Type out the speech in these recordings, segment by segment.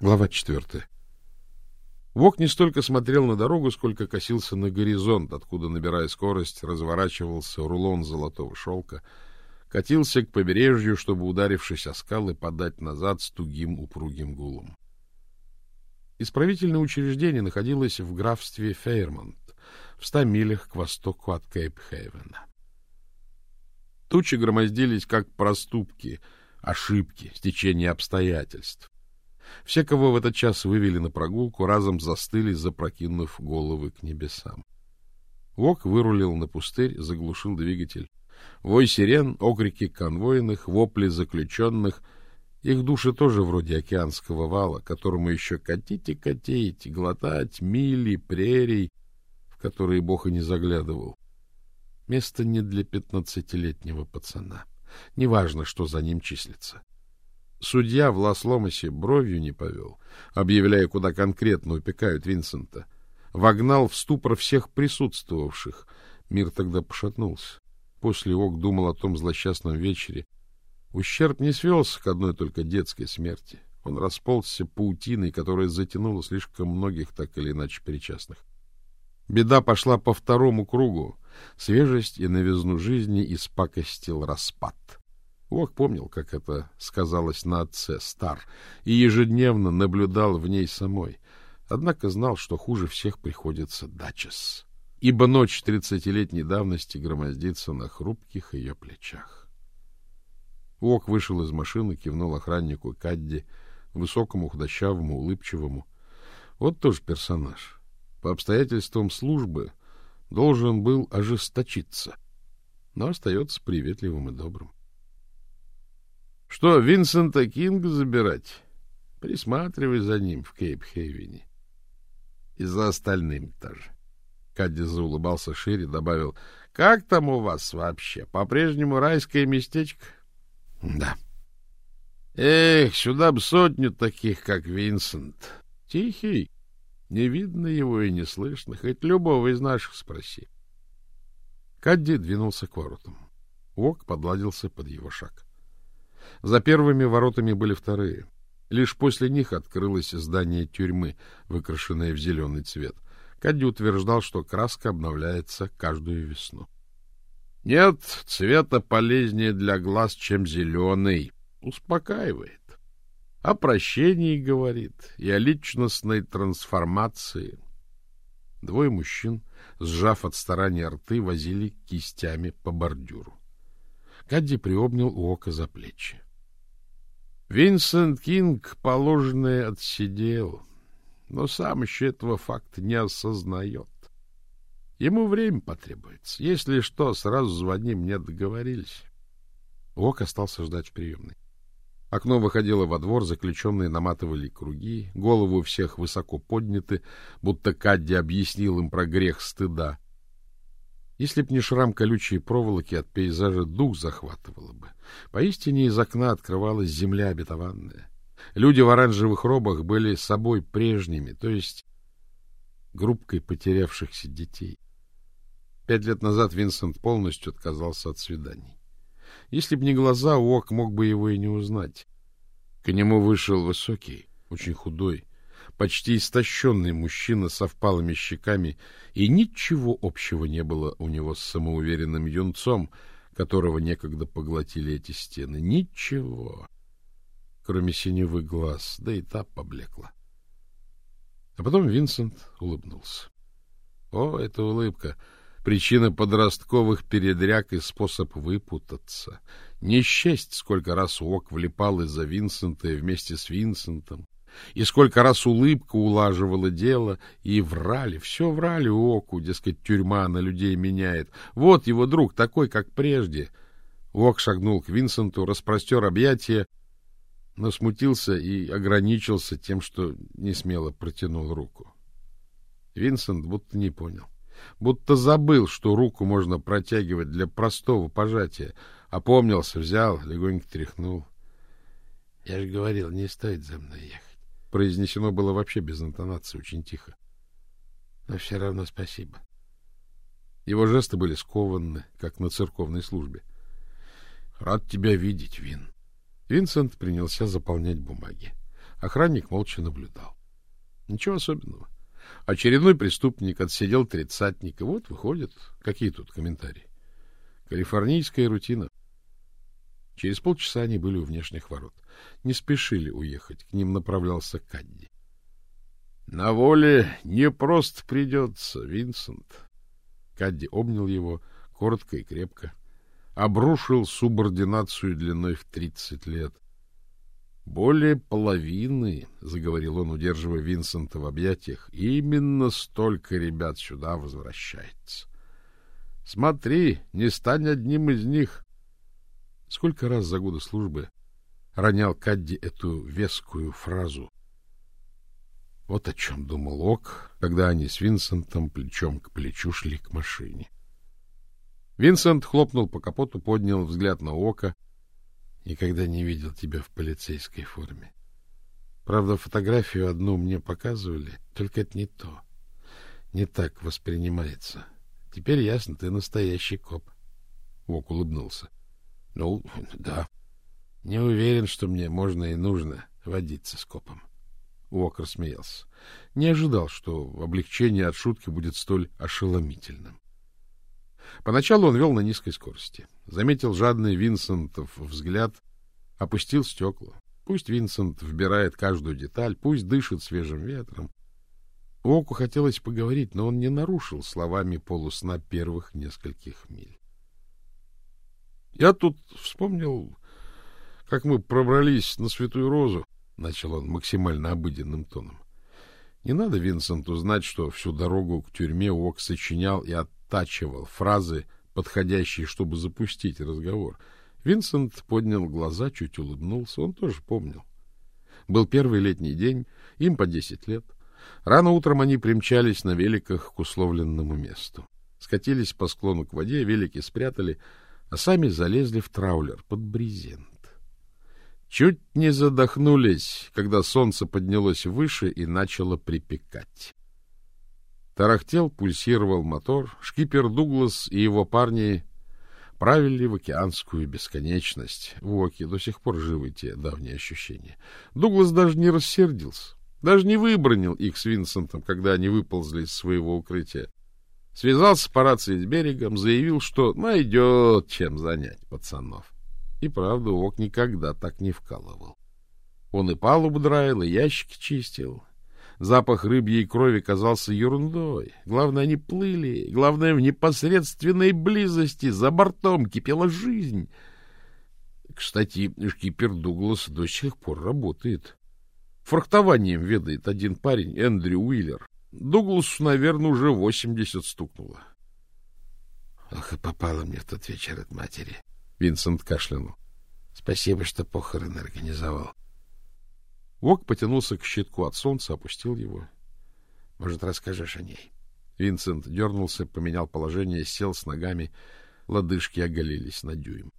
Глава четвертая. Вок не столько смотрел на дорогу, сколько косился на горизонт, откуда, набирая скорость, разворачивался рулон золотого шелка, катился к побережью, чтобы, ударившись о скалы, подать назад с тугим упругим гулом. Исправительное учреждение находилось в графстве Фейермонт, в ста милях к востоку от Кейп-Хейвена. Тучи громоздились, как проступки, ошибки, стечение обстоятельств. Все, кого в этот час вывели на прогулку, разом застыли, запрокинув головы к небесам. Вок вырулил на пустырь, заглушил двигатель. Вой сирен, окрики конвойных, вопли заключенных. Их души тоже вроде океанского вала, которому еще катить и катить, глотать мили, прерий, в которые Бог и не заглядывал. Место не для пятнадцатилетнего пацана. Неважно, что за ним числится. Судья в Лас-Ломасе бровью не повел, объявляя, куда конкретно упекают Винсента. Вогнал в ступор всех присутствовавших. Мир тогда пошатнулся. После Ок думал о том злосчастном вечере. Ущерб не свелся к одной только детской смерти. Он расползся паутиной, которая затянула слишком многих так или иначе причастных. Беда пошла по второму кругу. Свежесть и новизну жизни испакостил распад. Ох, помнил, как это сказалось на отце, стар, и ежедневно наблюдал в ней самой. Однако знал, что хуже всех приходится Дачес, ибо ночь тридцатилетней давности громоздится на хрупких ее плечах. Ок вышел из машины, кивнул охраннику Кадди, высокому, худощавому, улыбчивому. Вот тоже персонаж. По обстоятельствам службы должен был ожесточиться, но остается приветливым и добрым. Что, Винсента Кинга забирать? Присматривай за ним в Кейп-Хейвене. И за остальными тоже. Кадди заулыбался шире, добавил, — Как там у вас вообще? По-прежнему райское местечко? — Да. — Эх, сюда б сотню таких, как Винсент. Тихий. Не видно его и не слышно. Хоть любого из наших спроси. Кадди двинулся к воротам. Вок подладился под его шаг. За первыми воротами были вторые. Лишь после них открылось здание тюрьмы, выкрашенное в зеленый цвет. Кадди утверждал, что краска обновляется каждую весну. — Нет цвета полезнее для глаз, чем зеленый. Успокаивает. О прощении говорит и о личностной трансформации. Двое мужчин, сжав от старания рты, возили кистями по бордюру. Кадди приобнял Уока за плечи. Винсент Кинг положенное отсидел, но сам еще этого факта не осознает. Ему время потребуется. Если что, сразу звони, мне договорились. Уок остался ждать в приемной. Окно выходило во двор, заключенные наматывали круги, головы у всех высоко подняты, будто Кадди объяснил им про грех стыда. Если б не шрам колючей проволоки, от пейзажа дух захватывало бы. Поистине из окна открывалась земля обетованная. Люди в оранжевых робах были собой прежними, то есть группкой потерявшихся детей. Пять лет назад Винсент полностью отказался от свиданий. Если б не глаза, Уок мог бы его и не узнать. К нему вышел высокий, очень худой, почти истощенный мужчина со впалыми щеками, и ничего общего не было у него с самоуверенным юнцом, которого некогда поглотили эти стены. Ничего, кроме синевы глаз, да и та поблекла. А потом Винсент улыбнулся. О, эта улыбка! Причина подростковых передряг и способ выпутаться. Не счесть, сколько раз Уок влипал из-за Винсента и вместе с Винсентом. И сколько раз улыбка улаживала дело, и врали, все врали Оку, дескать, тюрьма на людей меняет. Вот его друг, такой, как прежде. Ок шагнул к Винсенту, распростер объятия, но смутился и ограничился тем, что не смело протянул руку. Винсент будто не понял, будто забыл, что руку можно протягивать для простого пожатия, опомнился, взял, легонько тряхнул. — Я же говорил, не стоит за мной ехать. Произнесено было вообще без интонации, очень тихо. Но все равно спасибо. Его жесты были скованы, как на церковной службе. — Рад тебя видеть, Вин. Винсент принялся заполнять бумаги. Охранник молча наблюдал. Ничего особенного. Очередной преступник отсидел тридцатник, и вот выходит. Какие тут комментарии? Калифорнийская рутина. Через полчаса они были у внешних ворот. Не спешили уехать, к ним направлялся Кадди. — На воле не просто придется, Винсент. Кадди обнял его коротко и крепко, обрушил субординацию длиной в тридцать лет. Более половины, — заговорил он, удерживая Винсента в объятиях, — именно столько ребят сюда возвращается. Смотри, не стань одним из них. Сколько раз за годы службы ронял Кадди эту вескую фразу. Вот о чем думал Ок, когда они с Винсентом плечом к плечу шли к машине. Винсент хлопнул по капоту, поднял взгляд на Ока. Никогда не видел тебя в полицейской форме. Правда, фотографию одну мне показывали, только это не то. Не так воспринимается. Теперь ясно, ты настоящий коп. Ок улыбнулся. — Ну, да. Не уверен, что мне можно и нужно водиться с копом. Уок рассмеялся. Не ожидал, что облегчение от шутки будет столь ошеломительным. Поначалу он вел на низкой скорости. Заметил жадный Винсентов взгляд, опустил стекла. Пусть Винсент вбирает каждую деталь, пусть дышит свежим ветром. Уоку хотелось поговорить, но он не нарушил словами полусна первых нескольких миль. Я тут вспомнил, как мы пробрались на Святую Розу, — начал он максимально обыденным тоном. Не надо Винсенту знать, что всю дорогу к тюрьме Уок сочинял и оттачивал фразы, подходящие, чтобы запустить разговор. Винсент поднял глаза, чуть улыбнулся. Он тоже помнил. Был первый летний день, им по десять лет. Рано утром они примчались на великах к условленному месту. Скатились по склону к воде, велики спрятали — а сами залезли в траулер под брезент. Чуть не задохнулись, когда солнце поднялось выше и начало припекать. Тарахтел, пульсировал мотор, шкипер Дуглас и его парни правили в океанскую бесконечность. В Оке до сих пор живы те давние ощущения. Дуглас даже не рассердился, даже не выбронил их с Винсентом, когда они выползли из своего укрытия. Связался по рации с берегом, заявил, что найдет чем занять пацанов. И правда, Ок никогда так не вкалывал. Он и палубу драил, и ящики чистил. Запах рыбьей крови казался ерундой. Главное, они плыли. Главное, в непосредственной близости за бортом кипела жизнь. Кстати, шкипер Дуглас до сих пор работает. Фрахтованием ведает один парень, Эндрю Уиллер. Дугласу, наверное, уже восемьдесят стукнуло. Ох, и попало мне в тот вечер от матери. Винсент кашлянул. Спасибо, что похороны организовал. Вок потянулся к щитку от солнца, опустил его. Может, расскажешь о ней? Винсент дернулся, поменял положение, сел с ногами. Лодыжки оголились на дюйм.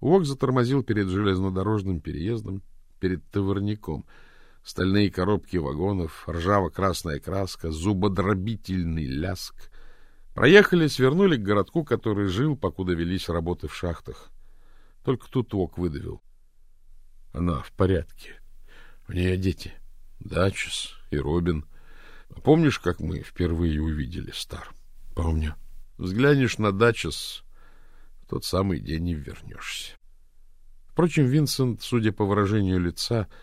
Вок затормозил перед железнодорожным переездом, перед товарником — стальные коробки вагонов, ржаво-красная краска, зубодробительный ляск. Проехали, свернули к городку, который жил, покуда велись работы в шахтах. Только тут Ок выдавил. Она в порядке. У нее дети. Дачес и Робин. Помнишь, как мы впервые увидели Стар? Помню. Взглянешь на Дачес, в тот самый день и вернешься. Впрочем, Винсент, судя по выражению лица, —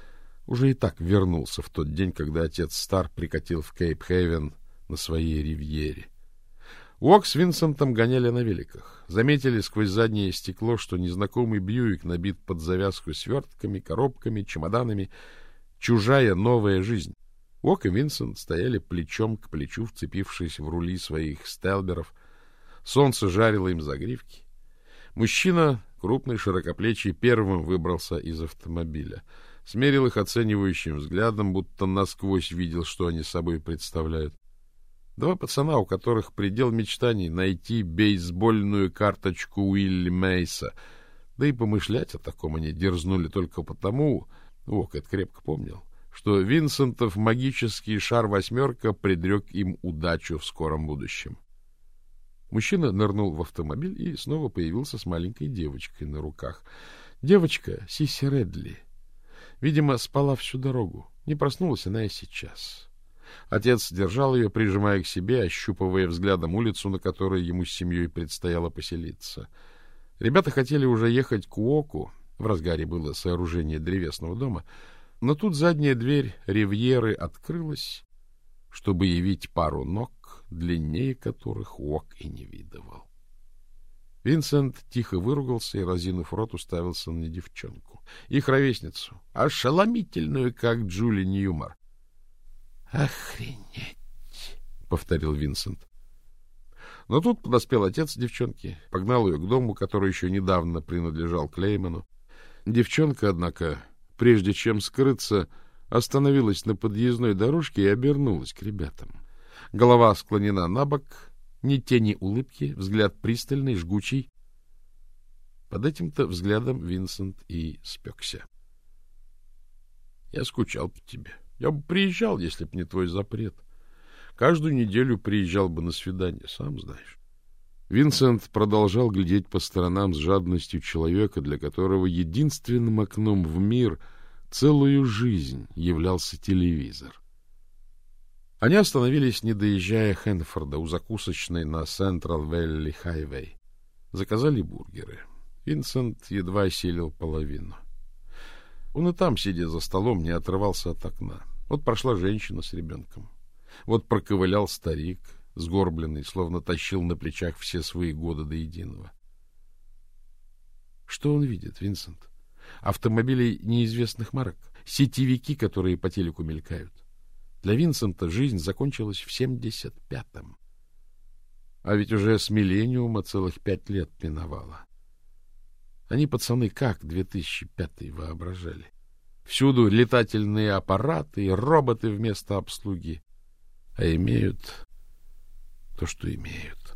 уже и так вернулся в тот день, когда отец Стар прикатил в Кейп-Хейвен на своей ривьере. Уок с Винсентом гоняли на великах. Заметили сквозь заднее стекло, что незнакомый Бьюик набит под завязку свертками, коробками, чемоданами. Чужая новая жизнь. Уок и Винсент стояли плечом к плечу, вцепившись в рули своих стелберов. Солнце жарило им загривки. Мужчина, крупный, широкоплечий, первым выбрался из автомобиля — смерил их оценивающим взглядом, будто насквозь видел, что они собой представляют. Два пацана, у которых предел мечтаний найти бейсбольную карточку Уилли Мейса. Да и помышлять о таком они дерзнули только потому, Ок это крепко помнил, что Винсентов магический шар-восьмерка предрек им удачу в скором будущем. Мужчина нырнул в автомобиль и снова появился с маленькой девочкой на руках. Девочка Сиси Редли — Видимо, спала всю дорогу. Не проснулась она и сейчас. Отец держал ее, прижимая к себе, ощупывая взглядом улицу, на которой ему с семьей предстояло поселиться. Ребята хотели уже ехать к Уоку, в разгаре было сооружение древесного дома, но тут задняя дверь ривьеры открылась, чтобы явить пару ног, длиннее которых Уок и не видывал. Винсент тихо выругался и, разинув рот, уставился на девчонку. Их ровесницу, ошеломительную, как Джули Ньюмар. — Охренеть! — повторил Винсент. Но тут подоспел отец девчонки, погнал ее к дому, который еще недавно принадлежал Клейману. Девчонка, однако, прежде чем скрыться, остановилась на подъездной дорожке и обернулась к ребятам. Голова склонена на бок, ни тени улыбки, взгляд пристальный, жгучий. Под этим-то взглядом Винсент и спекся. — Я скучал по тебе. Я бы приезжал, если б не твой запрет. Каждую неделю приезжал бы на свидание, сам знаешь. Винсент продолжал глядеть по сторонам с жадностью человека, для которого единственным окном в мир целую жизнь являлся телевизор. Они остановились, не доезжая Хэнфорда, у закусочной на Централ Вэлли Хайвей. Заказали бургеры. Винсент едва осилил половину. Он и там, сидя за столом, не отрывался от окна. Вот прошла женщина с ребенком. Вот проковылял старик, сгорбленный, словно тащил на плечах все свои годы до единого. Что он видит, Винсент? Автомобилей неизвестных марок, сетевики, которые по телеку мелькают. Для Винсента жизнь закончилась в 75-м. А ведь уже с миллениума целых пять лет миновало. Они, пацаны, как 2005-й воображали? Всюду летательные аппараты и роботы вместо обслуги. А имеют то, что имеют.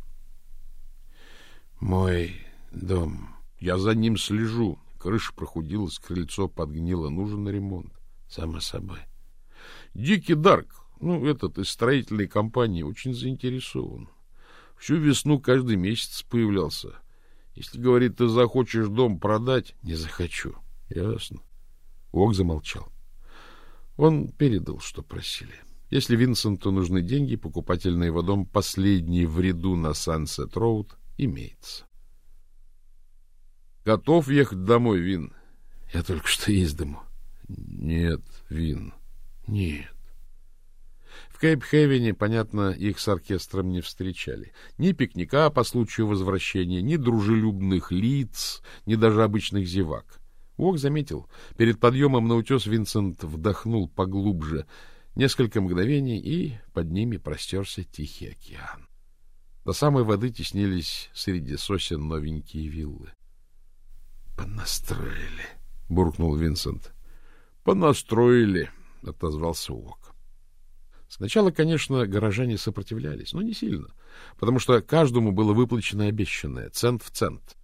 Мой дом. Я за ним слежу. Крыша прохудилась, крыльцо подгнило. Нужен ремонт. Само собой. — Дикий Дарк, ну, этот из строительной компании, очень заинтересован. Всю весну каждый месяц появлялся. Если, говорит, ты захочешь дом продать, не захочу. Ясно. Ок замолчал. Он передал, что просили. Если Винсенту нужны деньги, покупатель на его дом, последний в ряду на Сансет Роуд, имеется. Готов ехать домой, Вин? Я только что из дому. Нет, Вин, нет. В Кейп-Хевене, понятно, их с оркестром не встречали. Ни пикника по случаю возвращения, ни дружелюбных лиц, ни даже обычных зевак. Уок заметил. Перед подъемом на утес Винсент вдохнул поглубже. Несколько мгновений, и под ними простерся Тихий океан. До самой воды теснились среди сосен новенькие виллы. — Понастроили, — буркнул Винсент. — Понастроили, — отозвался Уок. Сначала, конечно, горожане сопротивлялись, но не сильно, потому что каждому было выплачено обещанное, цент в цент.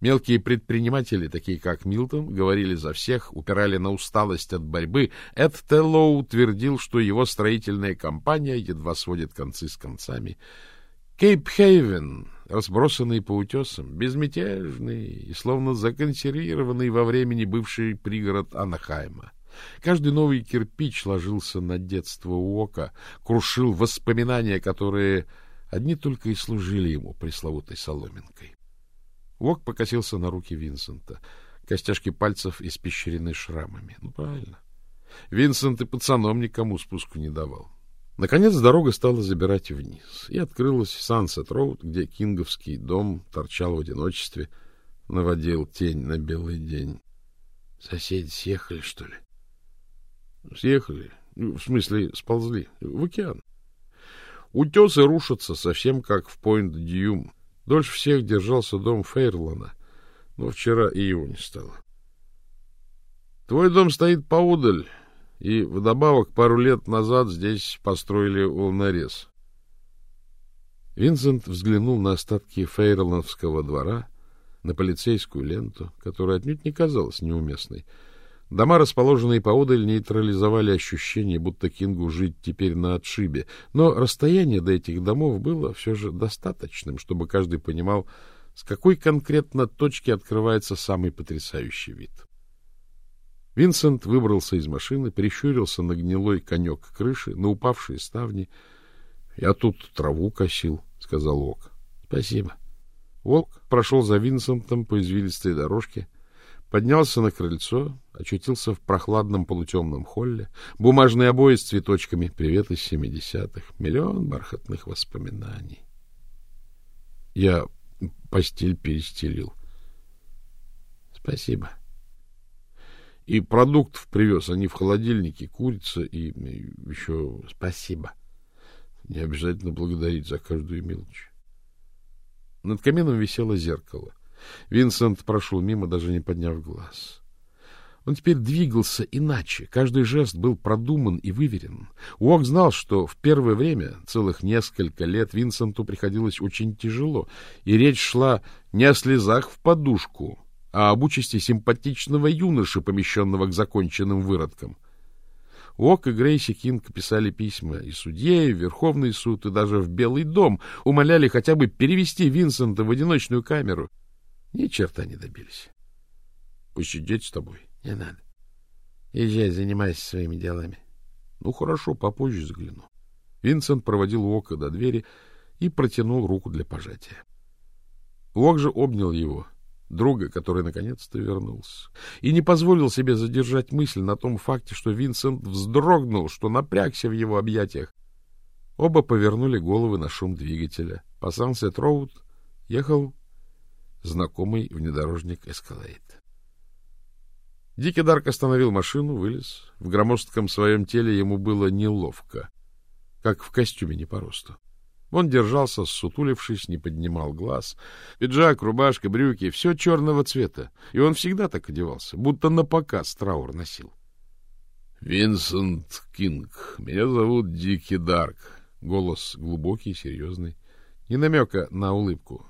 Мелкие предприниматели, такие как Милтон, говорили за всех, упирали на усталость от борьбы. Эд Теллоу утвердил, что его строительная компания едва сводит концы с концами. Кейп-Хейвен, разбросанный по утесам, безмятежный и словно законсервированный во времени бывший пригород Анахайма. Каждый новый кирпич ложился на детство Уока, крушил воспоминания, которые одни только и служили ему пресловутой соломинкой. Уок покосился на руки Винсента. Костяшки пальцев испещрены шрамами. Ну, правильно. Винсент и пацаном никому спуску не давал. Наконец дорога стала забирать вниз, и открылась Сансет-Роуд, где кинговский дом торчал в одиночестве, наводил тень на белый день. Соседи съехали, что ли? Съехали. Ну, в смысле, сползли. В океан. Утесы рушатся, совсем как в Пойнт-Дьюм. Дольше всех держался дом Фейрлана, но вчера и его не стало. Твой дом стоит поудаль, и вдобавок пару лет назад здесь построили волнорез. Винсент взглянул на остатки Фейрлановского двора, на полицейскую ленту, которая отнюдь не казалась неуместной, Дома, расположенные поодаль, нейтрализовали ощущение, будто Кингу жить теперь на отшибе, но расстояние до этих домов было все же достаточным, чтобы каждый понимал, с какой конкретно точки открывается самый потрясающий вид. Винсент выбрался из машины, прищурился на гнилой конек крыши, на упавшие ставни. — Я тут траву косил, — сказал Ок. — Спасибо. Волк прошел за Винсентом по извилистой дорожке, поднялся на крыльцо, очутился в прохладном полутемном холле, бумажные обои с цветочками, привет из семидесятых, миллион бархатных воспоминаний. Я постель перестелил. Спасибо. И продуктов привез, они в холодильнике, курица и, еще спасибо. Не обязательно благодарить за каждую мелочь. Над камином висело зеркало. Винсент прошел мимо, даже не подняв глаз. Он теперь двигался иначе. Каждый жест был продуман и выверен. Уок знал, что в первое время, целых несколько лет, Винсенту приходилось очень тяжело, и речь шла не о слезах в подушку, а об участи симпатичного юноши, помещенного к законченным выродкам. Уок и Грейси Кинг писали письма и судье, и Верховный суд, и даже в Белый дом, умоляли хотя бы перевести Винсента в одиночную камеру. Ни черта не добились. — Посидеть с тобой? — Не надо. Езжай, занимайся своими делами. — Ну, хорошо, попозже загляну. Винсент проводил Уока до двери и протянул руку для пожатия. Уок же обнял его — друга, который наконец-то вернулся, и не позволил себе задержать мысль на том факте, что Винсент вздрогнул, что напрягся в его объятиях. Оба повернули головы на шум двигателя. По Сансет-Роуд ехал знакомый внедорожник «Эскалейт». Дикий Дарк остановил машину, вылез. В громоздком своем теле ему было неловко, как в костюме не по росту. Он держался, сутулившись, не поднимал глаз. Пиджак, рубашка, брюки — все черного цвета. И он всегда так одевался, будто на показ траур носил. — Винсент Кинг. Меня зовут Дикий Дарк. Голос глубокий, серьезный. Не намека на улыбку.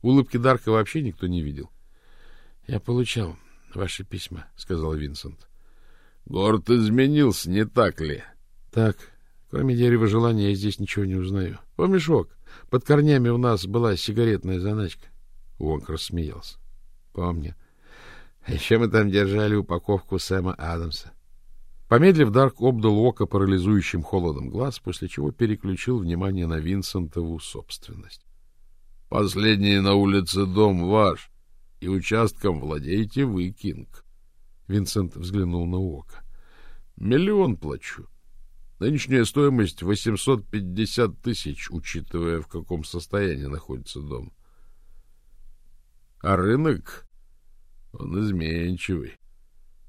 Улыбки Дарка вообще никто не видел. — Я получал ваши письма, — сказал Винсент. — Город изменился, не так ли? — Так, Кроме дерева желания я здесь ничего не узнаю. Помнишь, Ок, под корнями у нас была сигаретная заначка? Вонг рассмеялся. Помню. А еще мы там держали упаковку Сэма Адамса. Помедлив, Дарк обдал Ока парализующим холодом глаз, после чего переключил внимание на Винсентову собственность. — Последний на улице дом ваш, и участком владеете вы, Кинг. Винсент взглянул на Ока. — Миллион плачу. Нынешняя стоимость 850 тысяч, учитывая, в каком состоянии находится дом. А рынок, он изменчивый.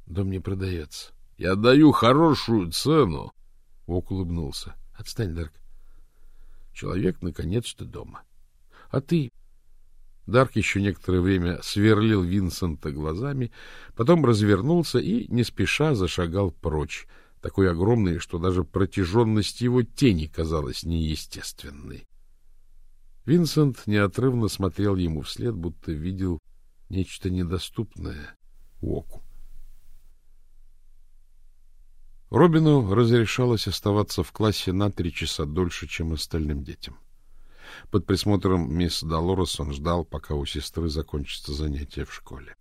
Дом не продается. Я даю хорошую цену. Вок улыбнулся. Отстань, Дарк. Человек наконец-то дома. А ты... Дарк еще некоторое время сверлил Винсента глазами, потом развернулся и, не спеша, зашагал прочь, такой огромный, что даже протяженность его тени казалась неестественной. Винсент неотрывно смотрел ему вслед, будто видел нечто недоступное оку. Робину разрешалось оставаться в классе на три часа дольше, чем остальным детям. Под присмотром мисс Долорес он ждал, пока у сестры закончится занятие в школе.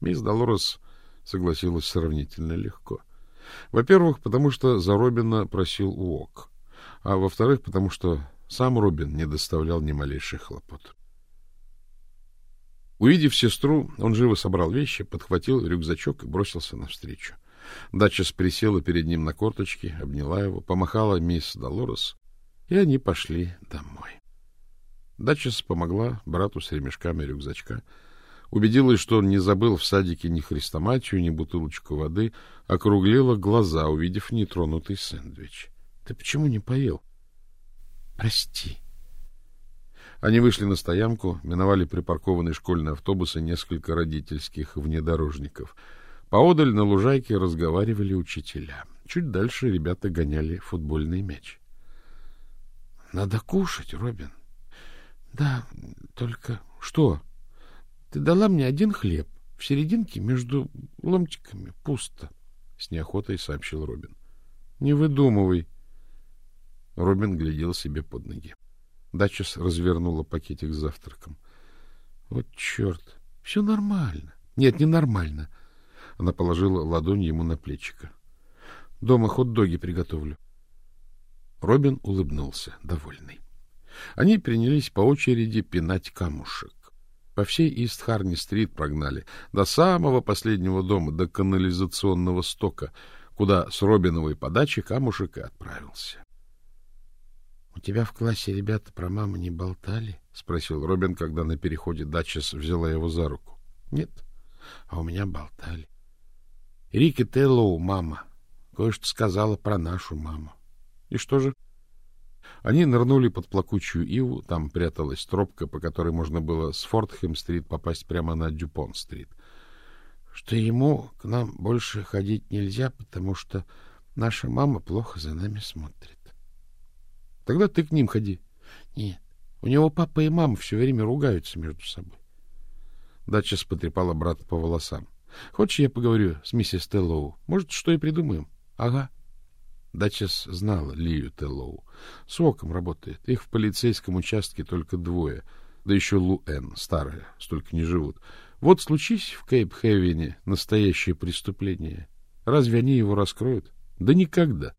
Мисс Долорес согласилась сравнительно легко — во-первых, потому что за Робина просил Уок, а во-вторых, потому что сам Робин не доставлял ни малейших хлопот. Увидев сестру, он живо собрал вещи, подхватил рюкзачок и бросился навстречу. Дачес присела перед ним на корточки, обняла его, помахала мисс Долорес, и они пошли домой. Дачес помогла брату с ремешками рюкзачка, убедилась, что он не забыл в садике ни хрестоматию, ни бутылочку воды, округлила глаза, увидев нетронутый сэндвич. — Ты почему не поел? — Прости. Они вышли на стоянку, миновали припаркованный школьный автобус и несколько родительских внедорожников. Поодаль на лужайке разговаривали учителя. Чуть дальше ребята гоняли футбольный мяч. — Надо кушать, Робин. — Да, только... — Что? — ты дала мне один хлеб. В серединке между ломтиками пусто, — с неохотой сообщил Робин. — Не выдумывай. Робин глядел себе под ноги. Дачес развернула пакетик с завтраком. — Вот черт! Все нормально. Нет, не нормально. Она положила ладонь ему на плечико. — Дома хот-доги приготовлю. Робин улыбнулся, довольный. Они принялись по очереди пинать камушек. По всей Ист-Харни-стрит прогнали, до самого последнего дома, до канализационного стока, куда с Робиновой подачи камушек и отправился. — У тебя в классе ребята про маму не болтали? — спросил Робин, когда на переходе Датчес взяла его за руку. — Нет, а у меня болтали. Рики Теллоу, мама, кое-что сказала про нашу маму. — И что же? Они нырнули под плакучую иву, там пряталась тропка, по которой можно было с Фортхэм-стрит попасть прямо на Дюпон-стрит. Что ему к нам больше ходить нельзя, потому что наша мама плохо за нами смотрит. Тогда ты к ним ходи. Нет, у него папа и мама все время ругаются между собой. Дача потрепала брата по волосам. Хочешь, я поговорю с миссис Теллоу? Может, что и придумаем? Ага. Датчас знала Лию Теллоу. С оком работает. Их в полицейском участке только двое. Да еще Луэн, старая, столько не живут. Вот случись в Кейп-Хевене настоящее преступление. Разве они его раскроют? Да никогда.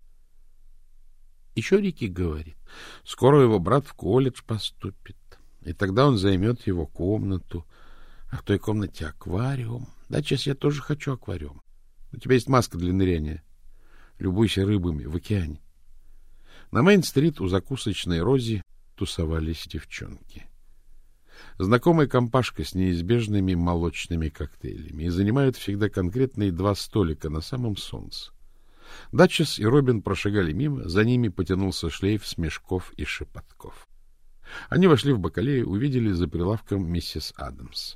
Еще Рики говорит, скоро его брат в колледж поступит, и тогда он займет его комнату, а в той комнате аквариум. Да, сейчас я тоже хочу аквариум. У тебя есть маска для ныряния любуйся рыбами в океане. На Мейн-стрит у закусочной Рози тусовались девчонки. Знакомая компашка с неизбежными молочными коктейлями и занимают всегда конкретные два столика на самом солнце. Датчес и Робин прошагали мимо, за ними потянулся шлейф смешков и шепотков. Они вошли в бакалею, увидели за прилавком миссис Адамс.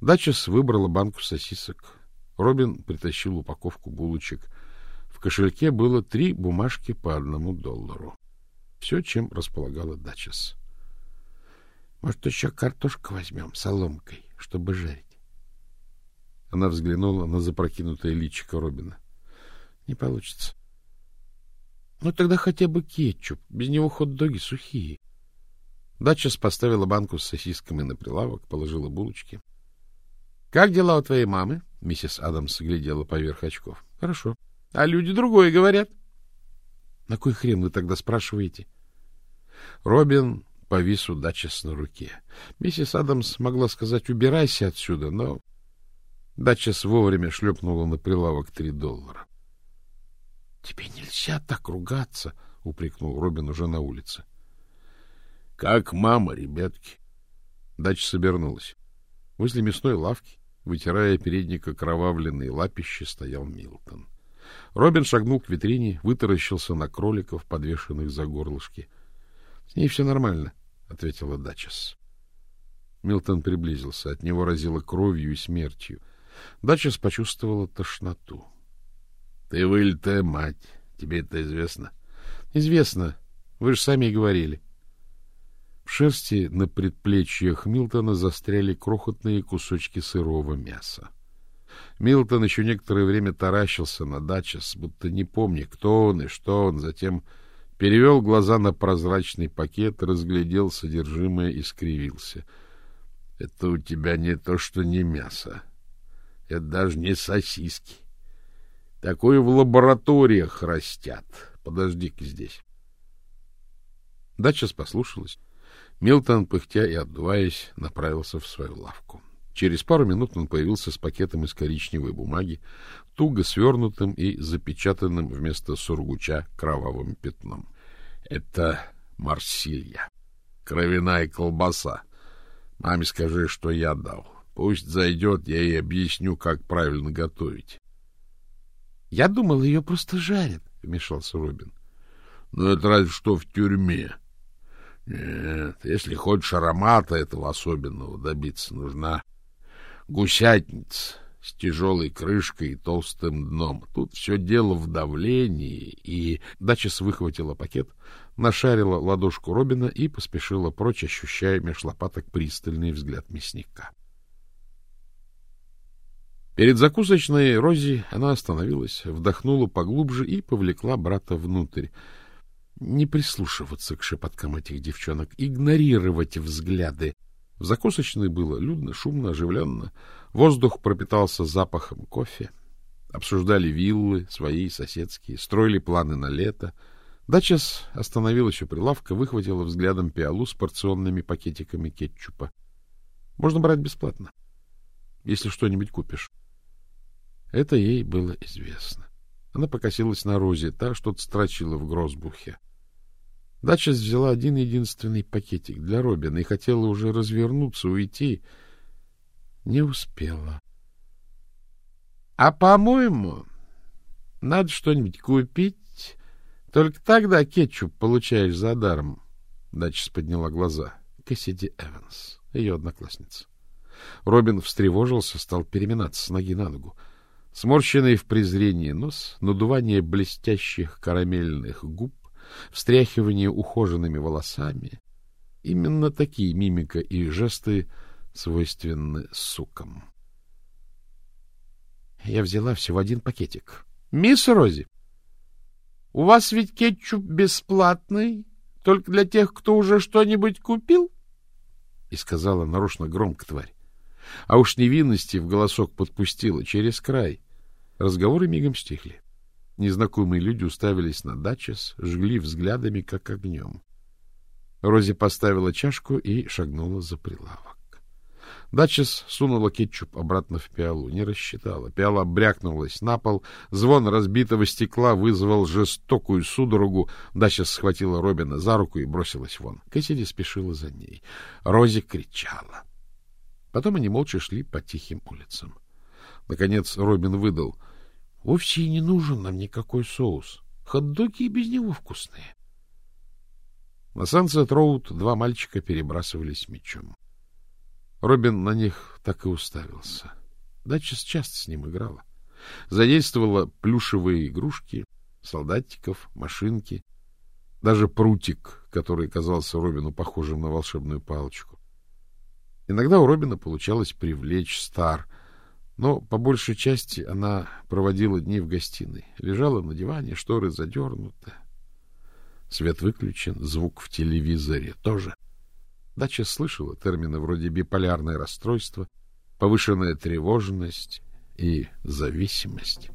Датчес выбрала банку сосисок. Робин притащил упаковку булочек — кошельке было три бумажки по одному доллару. Все, чем располагала Дачес. Может, еще картошку возьмем соломкой, чтобы жарить? Она взглянула на запрокинутое личико Робина. Не получится. Ну, тогда хотя бы кетчуп. Без него хот-доги сухие. Дачес поставила банку с сосисками на прилавок, положила булочки. — Как дела у твоей мамы? — миссис Адамс глядела поверх очков. — Хорошо. — а люди другое говорят. — На кой хрен вы тогда спрашиваете? Робин повис у Датчес на руке. Миссис Адамс могла сказать «убирайся отсюда», но Датчес вовремя шлепнула на прилавок три доллара. — Тебе нельзя так ругаться, — упрекнул Робин уже на улице. — Как мама, ребятки. Дача собернулась. Возле мясной лавки, вытирая передник окровавленные лапище, стоял Милтон. Робин шагнул к витрине, вытаращился на кроликов, подвешенных за горлышки. — С ней все нормально, — ответила Дачес. Милтон приблизился. От него разило кровью и смертью. Дачес почувствовала тошноту. — Ты вылитая мать. Тебе это известно? — Известно. Вы же сами и говорили. В шерсти на предплечьях Милтона застряли крохотные кусочки сырого мяса. — Милтон еще некоторое время таращился на Дачес, будто не помня, кто он и что он, затем перевел глаза на прозрачный пакет, разглядел содержимое и скривился. — Это у тебя не то, что не мясо. Это даже не сосиски. Такое в лабораториях растят. Подожди-ка здесь. Дачес послушалась. Милтон, пыхтя и отдуваясь, направился в свою лавку. Через пару минут он появился с пакетом из коричневой бумаги, туго свернутым и запечатанным вместо сургуча кровавым пятном. — Это Марсилья. Кровяная колбаса. Маме скажи, что я дал. Пусть зайдет, я ей объясню, как правильно готовить. — Я думал, ее просто жарят, — вмешался Робин. — Ну, это разве что в тюрьме. Нет, если хочешь аромата этого особенного добиться, нужна гусятница с тяжелой крышкой и толстым дном. Тут все дело в давлении, и Дачес выхватила пакет, нашарила ладошку Робина и поспешила прочь, ощущая меж лопаток пристальный взгляд мясника. Перед закусочной Рози она остановилась, вдохнула поглубже и повлекла брата внутрь. Не прислушиваться к шепоткам этих девчонок, игнорировать взгляды, в закусочной было людно, шумно, оживленно. Воздух пропитался запахом кофе. Обсуждали виллы, свои, соседские, строили планы на лето. Дачес остановилась у прилавка, выхватила взглядом пиалу с порционными пакетиками кетчупа. Можно брать бесплатно, если что-нибудь купишь. Это ей было известно. Она покосилась на Розе, та что-то строчила в грозбухе. Дачес взяла один единственный пакетик для Робина и хотела уже развернуться, уйти. Не успела. — А, по-моему, надо что-нибудь купить. Только тогда кетчуп получаешь за даром. Дачес подняла глаза. Кассиди Эванс, ее одноклассница. Робин встревожился, стал переминаться с ноги на ногу. Сморщенный в презрении нос, надувание блестящих карамельных губ, встряхивание ухоженными волосами. Именно такие мимика и жесты свойственны сукам. Я взяла всего один пакетик. — Мисс Рози, у вас ведь кетчуп бесплатный, только для тех, кто уже что-нибудь купил? И сказала нарочно громко тварь. А уж невинности в голосок подпустила через край. Разговоры мигом стихли. Незнакомые люди уставились на Дачес, жгли взглядами, как огнем. Рози поставила чашку и шагнула за прилавок. Дачес сунула кетчуп обратно в пиалу, не рассчитала. Пиала брякнулась на пол, звон разбитого стекла вызвал жестокую судорогу. Дачес схватила Робина за руку и бросилась вон. Кэссиди спешила за ней. Рози кричала. Потом они молча шли по тихим улицам. Наконец Робин выдал. — Вовсе и не нужен нам никакой соус. Хот-доги и без него вкусные. На Сансет-Роуд два мальчика перебрасывались мечом. Робин на них так и уставился. Дача часто с ним играла. Задействовала плюшевые игрушки, солдатиков, машинки, даже прутик, который казался Робину похожим на волшебную палочку. Иногда у Робина получалось привлечь Стар, но по большей части она проводила дни в гостиной, лежала на диване, шторы задернуты. Свет выключен, звук в телевизоре тоже. Дача слышала термины вроде биполярное расстройство, повышенная тревожность и зависимость.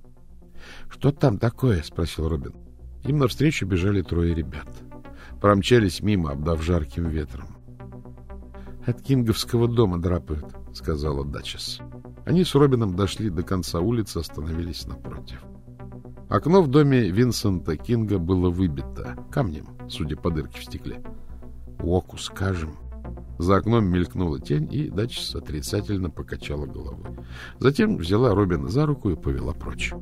— Что там такое? — спросил Робин. Им навстречу бежали трое ребят. Промчались мимо, обдав жарким ветром. — От Кинговского дома драпают, — сказала Дачес. Они с Робином дошли до конца улицы, остановились напротив. Окно в доме Винсента Кинга было выбито камнем, судя по дырке в стекле. — Оку скажем. За окном мелькнула тень, и Дачс отрицательно покачала головой. Затем взяла Робина за руку и повела прочь.